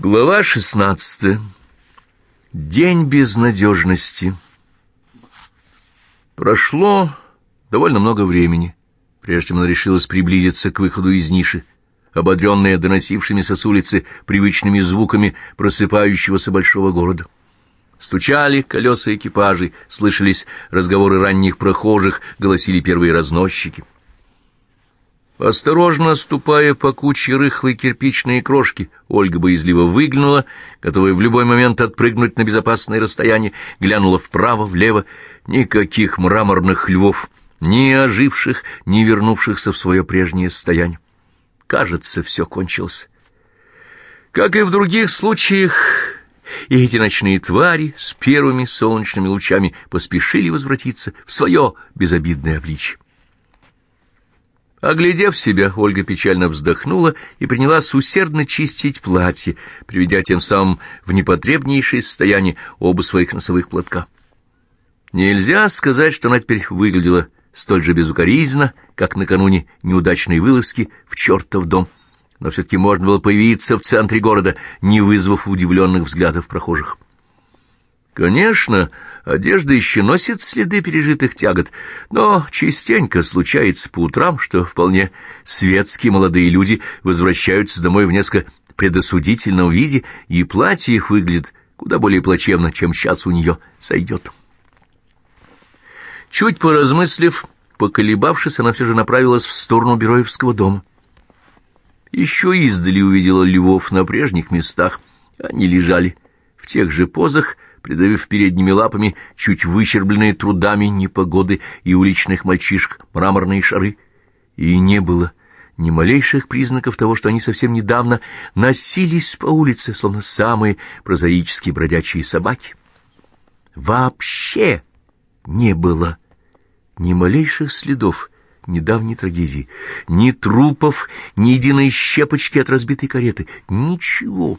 Глава шестнадцатая. День безнадежности. Прошло довольно много времени, прежде чем она решилась приблизиться к выходу из ниши, ободренная доносившимися с улицы привычными звуками просыпающегося большого города. Стучали колеса экипажей, слышались разговоры ранних прохожих, голосили первые разносчики — Осторожно ступая по куче рыхлой кирпичной крошки, Ольга боязливо выглянула, готовая в любой момент отпрыгнуть на безопасное расстояние, глянула вправо, влево. Никаких мраморных львов, ни оживших, ни вернувшихся в свое прежнее состояние. Кажется, все кончилось. Как и в других случаях, и эти ночные твари с первыми солнечными лучами поспешили возвратиться в свое безобидное обличье. Оглядев себя, Ольга печально вздохнула и принялась усердно чистить платье, приведя тем самым в непотребнейшее состояние оба своих носовых платка. Нельзя сказать, что она теперь выглядела столь же безукоризненно, как накануне неудачной вылазки в чертов дом, но все-таки можно было появиться в центре города, не вызвав удивленных взглядов прохожих. Конечно, одежда еще носит следы пережитых тягот, но частенько случается по утрам, что вполне светские молодые люди возвращаются домой в несколько предосудительном виде, и платье их выглядит куда более плачевно, чем сейчас у нее сойдет. Чуть поразмыслив, поколебавшись, она все же направилась в сторону Бероевского дома. Еще издали увидела львов на прежних местах. Они лежали в тех же позах, придавив передними лапами чуть выщербленные трудами непогоды и уличных мальчишек мраморные шары. И не было ни малейших признаков того, что они совсем недавно носились по улице, словно самые прозаические бродячие собаки. Вообще не было ни малейших следов недавней трагедии, ни трупов, ни единой щепочки от разбитой кареты, ничего.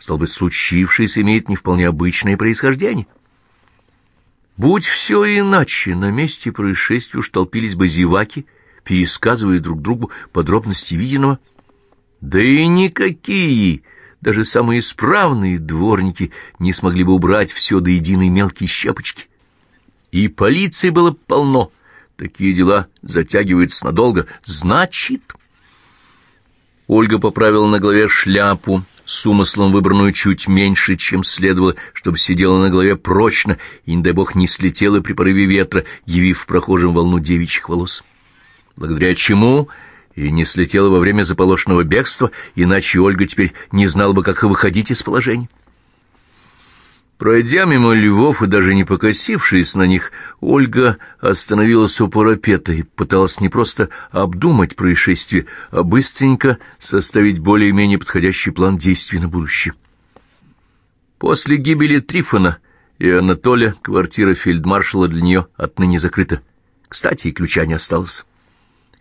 Стал быть, случившееся имеет не вполне обычное происхождение. Будь все иначе, на месте происшествия уж толпились бы зеваки, пересказывая друг другу подробности виденного. Да и никакие, даже самые исправные дворники не смогли бы убрать все до единой мелкие щепочки. И полиции было полно. Такие дела затягиваются надолго. Значит... Ольга поправила на голове шляпу, с умыслом выбранную чуть меньше, чем следовало, чтобы сидела на голове прочно и, не дай бог, не слетела при порыве ветра, явив прохожим волну девичьих волос. Благодаря чему и не слетела во время заполошенного бегства, иначе Ольга теперь не знала бы, как выходить из положения. Пройдя мимо львов и даже не покосившись на них, Ольга остановилась у парапета и пыталась не просто обдумать происшествие, а быстренько составить более-менее подходящий план действий на будущее. После гибели Трифона и Анатолия квартира фельдмаршала для нее отныне закрыта. Кстати, и ключа не осталось.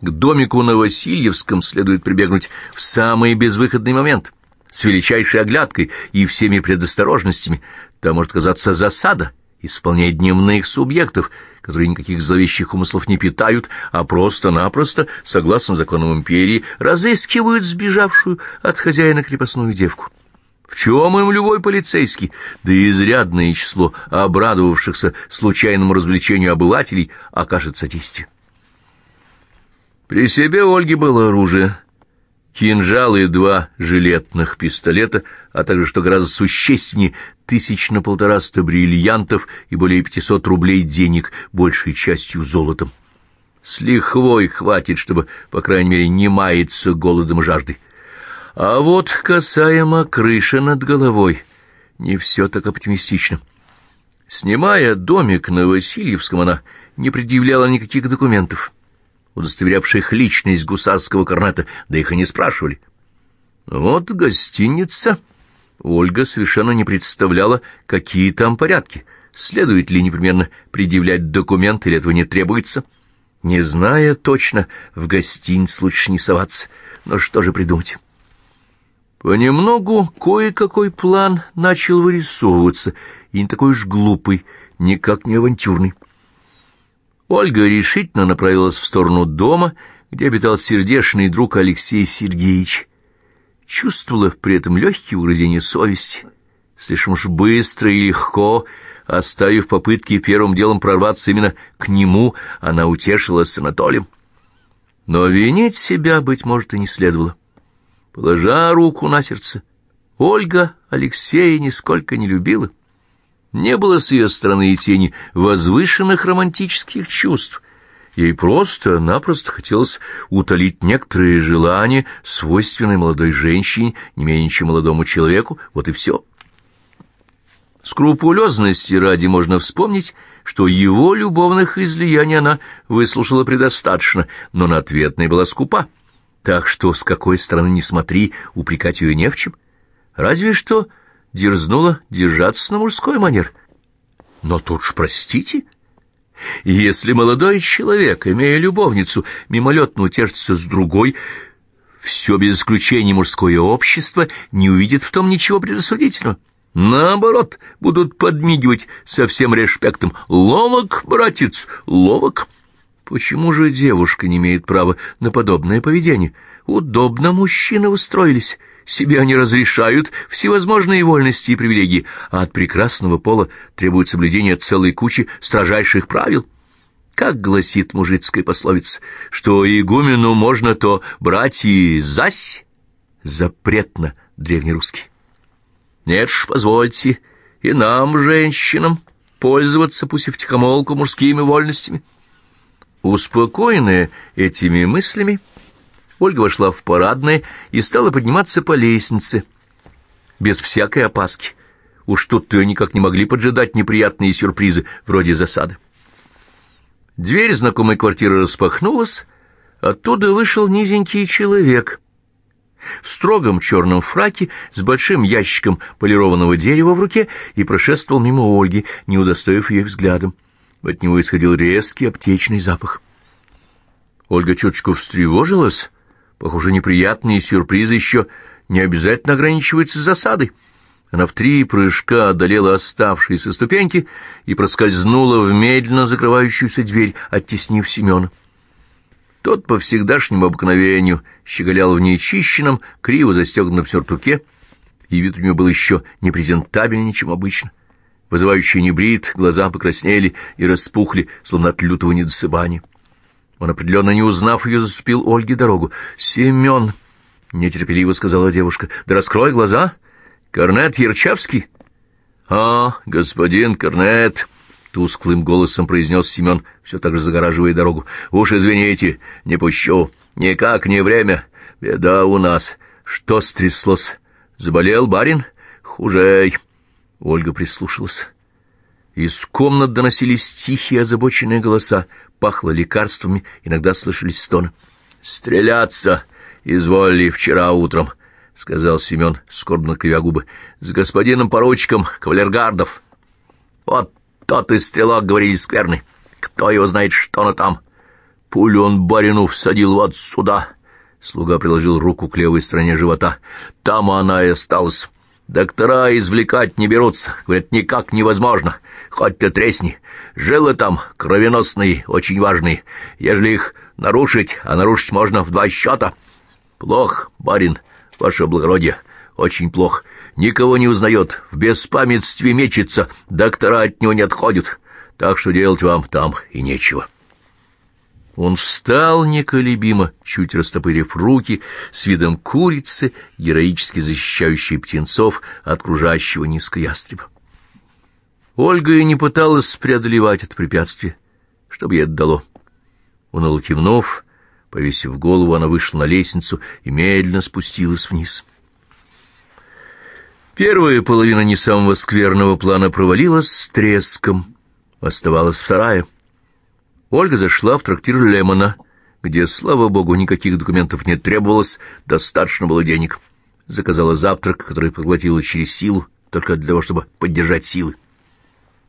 К домику на Васильевском следует прибегнуть в самый безвыходный момент — с величайшей оглядкой и всеми предосторожностями, там может казаться засада, исполняя дневных субъектов, которые никаких зловещих умыслов не питают, а просто-напросто, согласно законам империи, разыскивают сбежавшую от хозяина крепостную девку. В чем им любой полицейский, да и изрядное число обрадовавшихся случайному развлечению обывателей окажется содействие. При себе Ольги было оружие — кинжалы и два жилетных пистолета, а также, что гораздо существеннее, тысяч на полтораста бриллиантов и более пятисот рублей денег, большей частью золотом. С лихвой хватит, чтобы, по крайней мере, не маяться голодом и жаждой. А вот касаемо крыши над головой, не все так оптимистично. Снимая домик на Васильевском, она не предъявляла никаких документов удостоверявших личность гусарского корнета, да их и не спрашивали. Вот гостиница. Ольга совершенно не представляла, какие там порядки. Следует ли непременно предъявлять документ, или этого не требуется? Не зная точно, в гостиниц лучше не соваться. Но что же придумать? Понемногу кое-какой план начал вырисовываться, и не такой уж глупый, никак не авантюрный. Ольга решительно направилась в сторону дома, где обитал сердечный друг Алексей Сергеевич. Чувствовала при этом легкие угрызения совести. Слишком уж быстро и легко, оставив попытки первым делом прорваться именно к нему, она утешилась с Анатолием. Но винить себя, быть может, и не следовало. Положа руку на сердце, Ольга Алексея нисколько не любила. Не было с ее стороны и тени возвышенных романтических чувств. Ей просто-напросто хотелось утолить некоторые желания, свойственные молодой женщине, не менее чем молодому человеку, вот и все. Скрупулезности ради можно вспомнить, что его любовных излияний она выслушала предостаточно, но на ответной была скупа. Так что, с какой стороны не смотри, упрекать ее не в чем. Разве что дерзнула держаться на мужской манер. Но тут ж простите, если молодой человек, имея любовницу, мимолетно утешится с другой, все без исключения мужское общество не увидит в том ничего предосудительного. Наоборот, будут подмигивать со всем респектом. «Ловок, братец, ловок!» Почему же девушка не имеет права на подобное поведение? Удобно мужчины устроились. Себе они разрешают всевозможные вольности и привилегии, а от прекрасного пола требует соблюдения целой кучи строжайших правил. Как гласит мужицкая пословица, что игумену можно то брать и зась? Запретно древнерусский. Нет ж, позвольте, и нам, женщинам, пользоваться, пусть и втихомолку, мужскими вольностями. Успокоенная этими мыслями, Ольга вошла в парадное и стала подниматься по лестнице, без всякой опаски. Уж тут ее никак не могли поджидать неприятные сюрпризы, вроде засады. Дверь знакомой квартиры распахнулась, оттуда вышел низенький человек — в строгом черном фраке с большим ящиком полированного дерева в руке и прошествовал мимо Ольги, не удостоив ее взглядом. От него исходил резкий аптечный запах. Ольга чуточку встревожилась. Похоже, неприятные сюрпризы еще не обязательно ограничиваются засадой. Она в три прыжка одолела оставшиеся ступеньки и проскользнула в медленно закрывающуюся дверь, оттеснив Семена. Тот по всегдашнему обыкновению щеголял в нечищенном, криво застегнутом сюртуке, и вид у него был еще непрезентабельнее, чем обычно. Вызывающий небрит, глаза покраснели и распухли, словно от лютого недосыпания. Он, определенно не узнав ее, заступил Ольге дорогу. «Семен!» — нетерпеливо сказала девушка. «Да раскрой глаза! Корнет Ярчавский!» «А, господин Корнет!» — тусклым голосом произнес Семен, все так же загораживая дорогу. «Уж извините, не пущу. Никак не время. Беда у нас. Что стряслось? Заболел барин? Хужей!» Ольга прислушалась. Из комнат доносились тихие озабоченные голоса, пахло лекарствами, иногда слышались стоны. «Стреляться изволили вчера утром», — сказал Семен, скорбно кривя губы, — «с господином поручиком кавалергардов. Вот тот и стрелок, говорили, скверный. Кто его знает, что оно там? Пулю он барину всадил вот сюда». Слуга приложил руку к левой стороне живота. «Там она и осталась». Доктора извлекать не берутся, говорят, никак невозможно. Хоть ты тресни. Жилы там кровеносные, очень важные. Ежели их нарушить, а нарушить можно в два счета. Плох, барин, ваше благородие, очень плох. Никого не узнает, в беспамятстве мечется, доктора от него не отходят. Так что делать вам там и нечего». Он встал неколебимо, чуть растопырив руки, с видом курицы, героически защищающей птенцов от кружащего низко ястреба. Ольга и не пыталась преодолевать это препятствие, чтобы ей отдало. Уныло кивнув, повесив голову, она вышла на лестницу и медленно спустилась вниз. Первая половина не самого скверного плана провалилась с треском. Оставалась вторая — Ольга зашла в трактир Лемона, где, слава богу, никаких документов не требовалось, достаточно было денег. Заказала завтрак, который поглотила через силу, только для того, чтобы поддержать силы.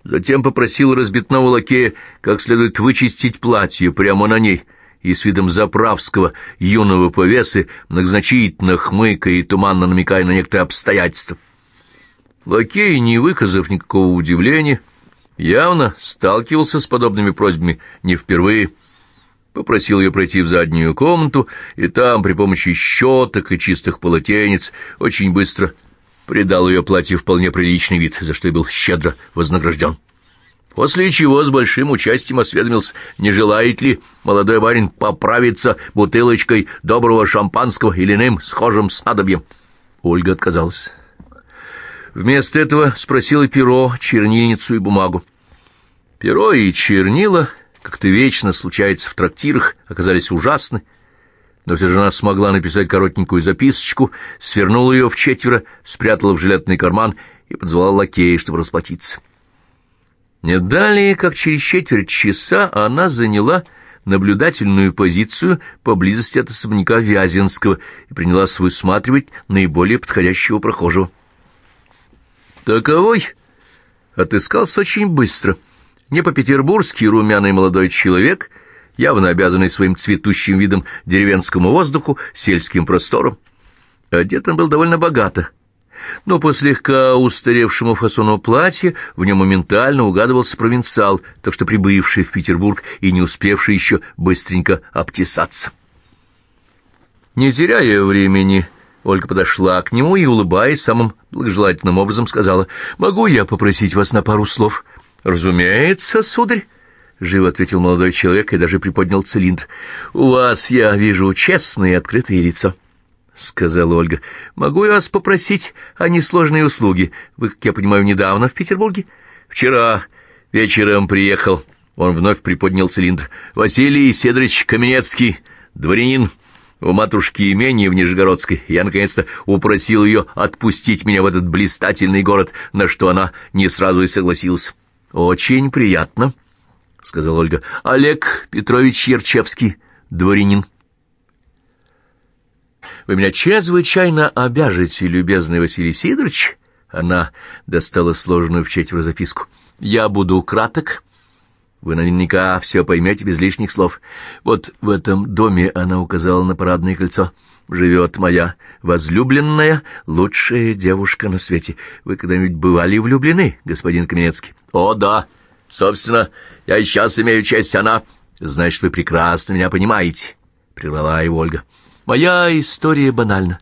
Затем попросила разбитного лакея как следует вычистить платье прямо на ней, и с видом заправского юного повесы, многозначительно хмыкая и туманно намекая на некоторые обстоятельства. Лакей, не выказав никакого удивления, явно сталкивался с подобными просьбами не впервые. Попросил ее пройти в заднюю комнату, и там, при помощи щеток и чистых полотенец, очень быстро придал ее платью вполне приличный вид, за что и был щедро вознагражден. После чего с большим участием осведомился, не желает ли молодой барин поправиться бутылочкой доброго шампанского или иным схожим снадобьем. Ольга отказалась. Вместо этого спросила перо, чернильницу и бумагу. Перо и чернила, как-то вечно случается в трактирах, оказались ужасны, но все же она смогла написать коротенькую записочку, свернула ее в четверо, спрятала в жилетный карман и позвала лакея, чтобы расплатиться. Не далее, как через четверть часа, она заняла наблюдательную позицию поблизости от особняка Вяземского и принялась высматривать наиболее подходящего прохожего. Таковой отыскался очень быстро. Не по-петербургски румяный молодой человек, явно обязанный своим цветущим видом деревенскому воздуху, сельским просторам. Одет он был довольно богато — но по слегка устаревшему фасону платья в нем моментально угадывался провинциал, так что прибывший в Петербург и не успевший еще быстренько обтесаться. Не теряя времени, Ольга подошла к нему и, улыбаясь самым благожелательным образом, сказала, «Могу я попросить вас на пару слов?» «Разумеется, сударь», — живо ответил молодой человек и даже приподнял цилиндр. «У вас, я вижу, честные и открытые лица». — сказала Ольга. — Могу я вас попросить о несложной услуге? Вы, как я понимаю, недавно в Петербурге? — Вчера вечером приехал. Он вновь приподнял цилиндр. — Василий Седрович Каменецкий, дворянин у матушки имения в Нижегородской. Я, наконец-то, упросил ее отпустить меня в этот блистательный город, на что она не сразу и согласилась. — Очень приятно, — сказала Ольга. — Олег Петрович Ярчевский, дворянин. — вы меня чрезвычайно обяжете, любезный Василий Сидорович. Она достала сложенную в четверо записку. Я буду краток. Вы наверняка все поймете без лишних слов. Вот в этом доме она указала на парадное кольцо. Живет моя возлюбленная, лучшая девушка на свете. Вы когда-нибудь бывали влюблены, господин Каменецкий? О, да. Собственно, я и сейчас имею честь, она... Значит, вы прекрасно меня понимаете, — прервала его Ольга. Моя история банальна.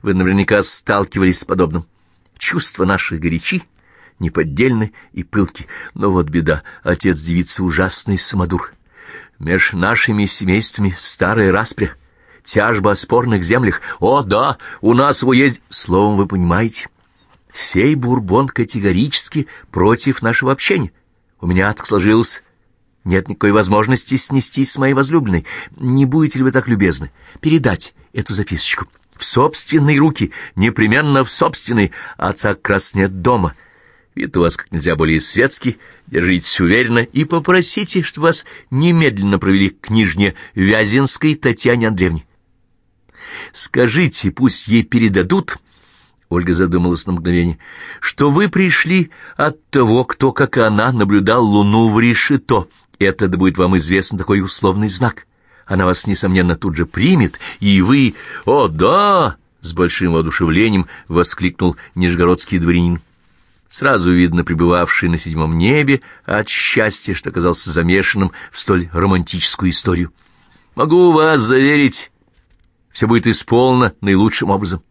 Вы наверняка сталкивались с подобным. Чувства наши горячи, неподдельны и пылки. Но вот беда, отец девицы ужасный самодур. Меж нашими семействами старая распря, тяжба о спорных землях. О, да, у нас его есть... Словом, вы понимаете, сей бурбон категорически против нашего общения. У меня так сложилось нет никакой возможности снестись с моей возлюбленной. Не будете ли вы так любезны передать эту записочку? В собственные руки, непременно в собственные. Отца как раз нет дома. Вид у вас как нельзя более светский. Держитесь уверенно и попросите, чтобы вас немедленно провели к княжне Вязинской Татьяне Андреевне. Скажите, пусть ей передадут... Ольга задумалась на мгновение, что вы пришли от того, кто, как и она, наблюдал луну в решето это будет вам известно такой условный знак. Она вас, несомненно, тут же примет, и вы... О, да! С большим воодушевлением воскликнул нижегородский дворянин. Сразу видно пребывавший на седьмом небе от счастья, что оказался замешанным в столь романтическую историю. Могу вас заверить, все будет исполнено наилучшим образом.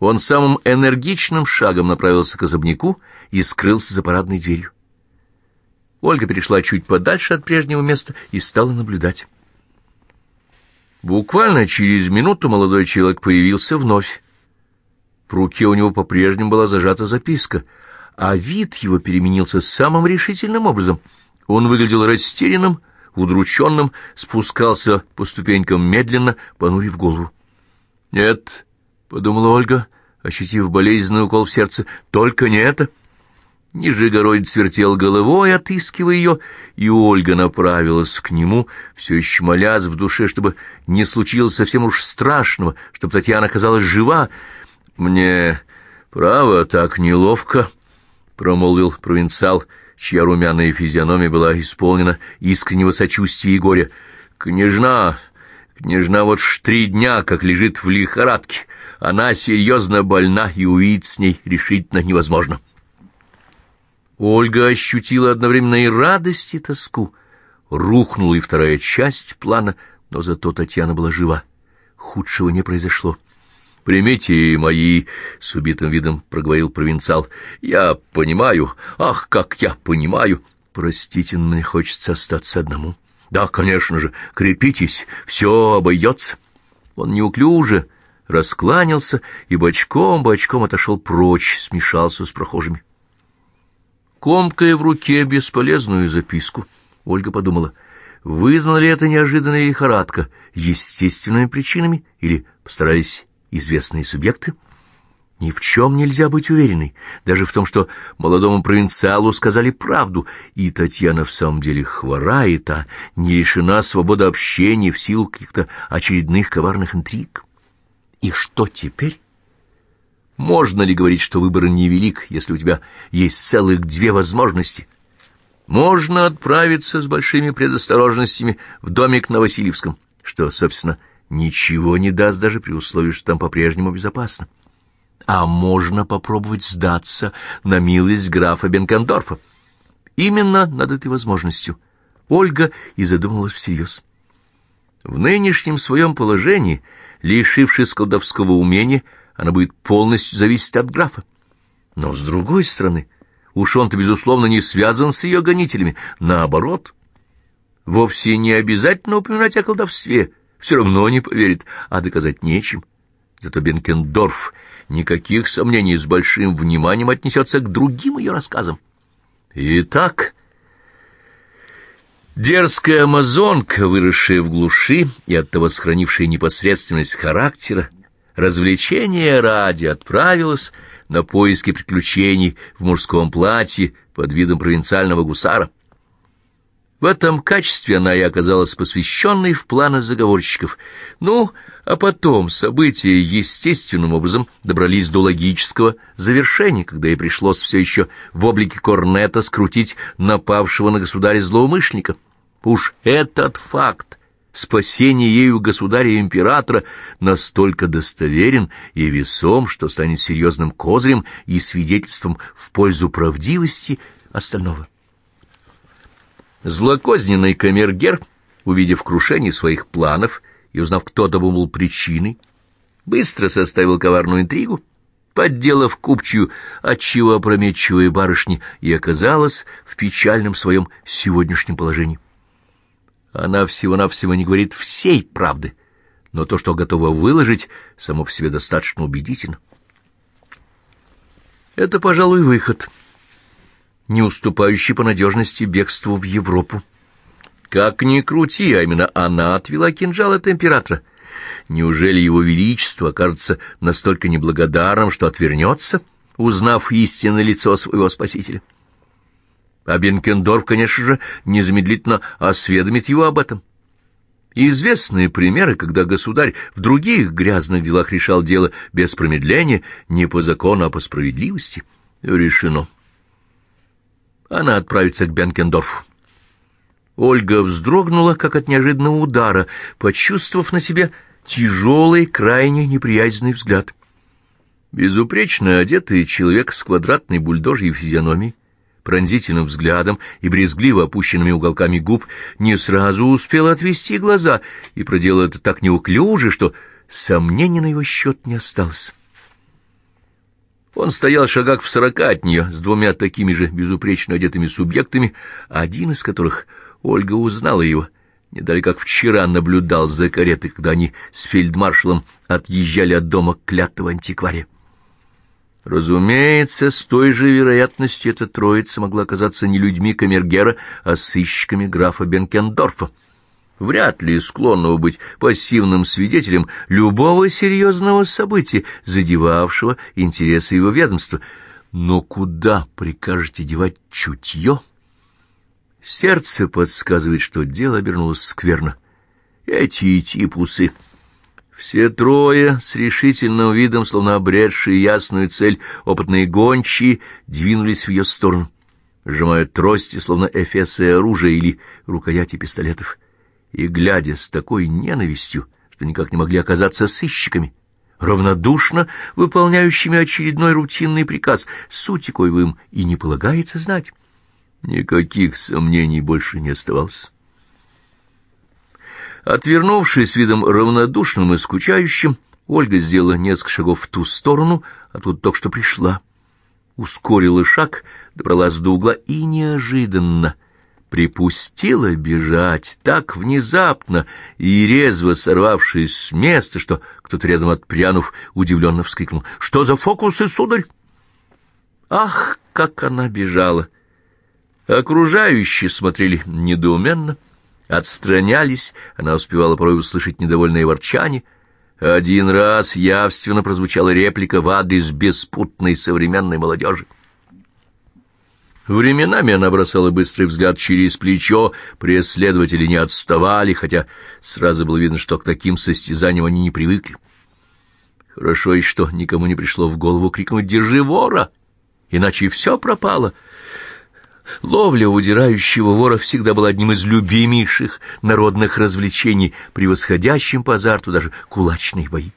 Он самым энергичным шагом направился к особняку и скрылся за парадной дверью. Ольга перешла чуть подальше от прежнего места и стала наблюдать. Буквально через минуту молодой человек появился вновь. В руке у него по-прежнему была зажата записка, а вид его переменился самым решительным образом. Он выглядел растерянным, удрученным, спускался по ступенькам медленно, понурив голову. «Нет», — подумала Ольга, ощутив болезненный укол в сердце, — «только не это». Нижегородец вертел головой, отыскивая ее, и Ольга направилась к нему, все еще молясь в душе, чтобы не случилось совсем уж страшного, чтобы Татьяна оказалась жива. «Мне, право, так неловко», — промолвил провинциал, чья румяная физиономия была исполнена искреннего сочувствия и горя. «Княжна, княжна вот ж три дня, как лежит в лихорадке. Она серьезно больна, и увидеть с ней решительно невозможно». Ольга ощутила одновременно и радость, и тоску. рухнула и вторая часть плана, но зато Татьяна была жива. Худшего не произошло. «Примите мои...» — с убитым видом проговорил провинциал. «Я понимаю. Ах, как я понимаю!» «Простите, мне хочется остаться одному». «Да, конечно же. Крепитесь. Все обойдется». Он неуклюже раскланялся и бочком-бочком отошел прочь, смешался с прохожими. Комкая в руке бесполезную записку, Ольга подумала, вызвана ли это неожиданная лихорадка естественными причинами или постарались известные субъекты? Ни в чем нельзя быть уверенной, даже в том, что молодому провинциалу сказали правду, и Татьяна в самом деле хворает, а не лишена свободы общения в силу каких-то очередных коварных интриг. И что теперь? Можно ли говорить, что выбор невелик, если у тебя есть целых две возможности? Можно отправиться с большими предосторожностями в домик на Васильевском, что, собственно, ничего не даст даже при условии, что там по-прежнему безопасно. А можно попробовать сдаться на милость графа Бенкендорфа. Именно над этой возможностью Ольга и задумалась всерьез. В нынешнем своем положении, лишившись колдовского умения, она будет полностью зависеть от графа. Но, с другой стороны, уж он-то, безусловно, не связан с ее гонителями. Наоборот, вовсе не обязательно упоминать о колдовстве, все равно не поверит, а доказать нечем. Зато Бенкендорф никаких сомнений с большим вниманием отнесется к другим ее рассказам. Итак, дерзкая амазонка, выросшая в глуши и оттого сохранившая непосредственность характера, развлечения ради отправилась на поиски приключений в мужском платье под видом провинциального гусара. В этом качестве она и оказалась посвященной в планы заговорщиков. Ну, а потом события естественным образом добрались до логического завершения, когда ей пришлось все еще в облике корнета скрутить напавшего на государя злоумышленника. Уж этот факт спасение ею государя-императора настолько достоверен и весом, что станет серьезным козырем и свидетельством в пользу правдивости остального. Злокозненный камергер, увидев крушение своих планов и узнав, кто был причиной, быстро составил коварную интригу, подделав купчую, отчего опрометчивая барышни и оказалась в печальном своем сегодняшнем положении. Она всего-навсего не говорит всей правды, но то, что готова выложить, само по себе достаточно убедительно. Это, пожалуй, выход, не уступающий по надежности бегству в Европу. Как ни крути, а именно она отвела кинжал от императора. Неужели его величество окажется настолько неблагодарным, что отвернется, узнав истинное лицо своего спасителя? А Бенкендорф, конечно же, незамедлительно осведомит его об этом. И известные примеры, когда государь в других грязных делах решал дело без промедления, не по закону, а по справедливости, решено. Она отправится к Бенкендорфу. Ольга вздрогнула, как от неожиданного удара, почувствовав на себе тяжелый, крайне неприязненный взгляд. Безупречно одетый человек с квадратной бульдожьей физиономией, пронзительным взглядом и брезгливо опущенными уголками губ, не сразу успел отвести глаза и проделал это так неуклюже, что сомнений на его счет не осталось. Он стоял шагах в сорока от нее с двумя такими же безупречно одетыми субъектами, один из которых, Ольга узнала его, не далее как вчера наблюдал за каретой, когда они с фельдмаршалом отъезжали от дома клятого антиквария. Разумеется, с той же вероятностью эта троица могла оказаться не людьми Камергера, а сыщиками графа Бенкендорфа. Вряд ли склонного быть пассивным свидетелем любого серьезного события, задевавшего интересы его ведомства. Но куда прикажете девать чутье? Сердце подсказывает, что дело обернулось скверно. Эти типусы все трое с решительным видом, словно обретшие ясную цель, опытные гончие, двинулись в ее сторону, сжимая трости, словно эфесы оружия или рукояти пистолетов, и глядя с такой ненавистью, что никак не могли оказаться сыщиками, равнодушно выполняющими очередной рутинный приказ, сути им и не полагается знать. Никаких сомнений больше не оставалось. Отвернувшись видом равнодушным и скучающим, Ольга сделала несколько шагов в ту сторону, откуда только что пришла. Ускорила шаг, добралась до угла и неожиданно припустила бежать так внезапно и резво сорвавшись с места, что кто-то рядом отпрянув удивленно вскрикнул. «Что за фокусы, сударь?» Ах, как она бежала! Окружающие смотрели недоуменно, отстранялись, она успевала порой услышать недовольное ворчание. Один раз явственно прозвучала реплика в адрес беспутной современной молодежи. Временами она бросала быстрый взгляд через плечо, преследователи не отставали, хотя сразу было видно, что к таким состязаниям они не привыкли. Хорошо и что никому не пришло в голову крикнуть «Держи вора!» иначе все пропало. Ловля удирающего вора всегда была одним из любимейших народных развлечений, превосходящим по азарту даже кулачные бои.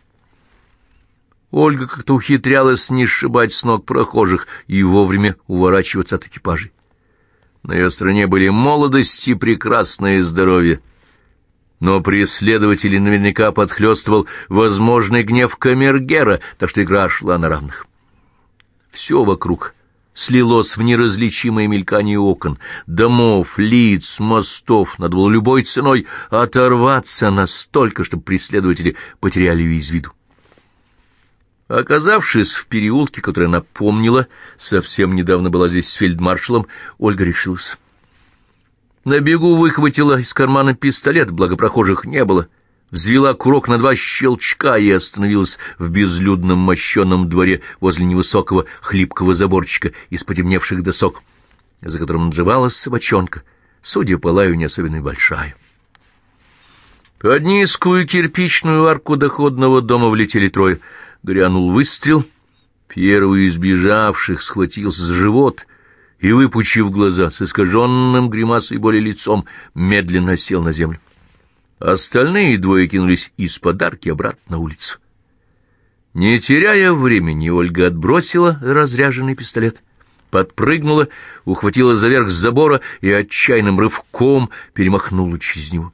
Ольга как-то ухитрялась не сшибать с ног прохожих и вовремя уворачиваться от экипажей. На ее стране были молодость и прекрасное здоровье. Но преследователей наверняка подхлёстывал возможный гнев камергера, так что игра шла на равных. Все вокруг слилось в неразличимое мелькание окон, домов, лиц, мостов. Надо было любой ценой оторваться настолько, чтобы преследователи потеряли ее из виду. Оказавшись в переулке, который она помнила, совсем недавно была здесь с фельдмаршалом, Ольга решилась. На бегу выхватила из кармана пистолет, благо прохожих не было — взвела курок на два щелчка и остановилась в безлюдном мощенном дворе возле невысокого хлипкого заборчика из потемневших досок, за которым надрывалась собачонка, судя по лаю, не особенно большая. Под низкую кирпичную арку доходного дома влетели трое. Грянул выстрел. Первый из бежавших схватился за живот и, выпучив глаза, с искаженным гримасой боли лицом, медленно сел на землю. Остальные двое кинулись из подарки обратно на улицу. Не теряя времени, Ольга отбросила разряженный пистолет, подпрыгнула, ухватила за верх забора и отчаянным рывком перемахнула через него.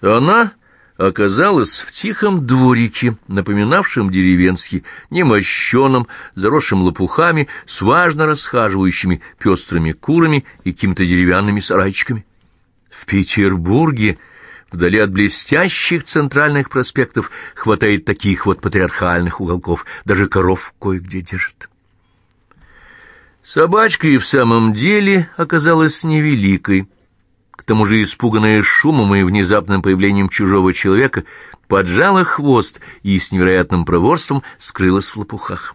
Она оказалась в тихом дворике, напоминавшем деревенский, немощенном, заросшим лопухами, с важно расхаживающими пестрыми курами и какими-то деревянными сарайчиками. В Петербурге, вдали от блестящих центральных проспектов, хватает таких вот патриархальных уголков, даже коров кое-где держат. Собачка и в самом деле оказалась невеликой. К тому же, испуганная шумом и внезапным появлением чужого человека, поджала хвост и с невероятным проворством скрылась в лопухах.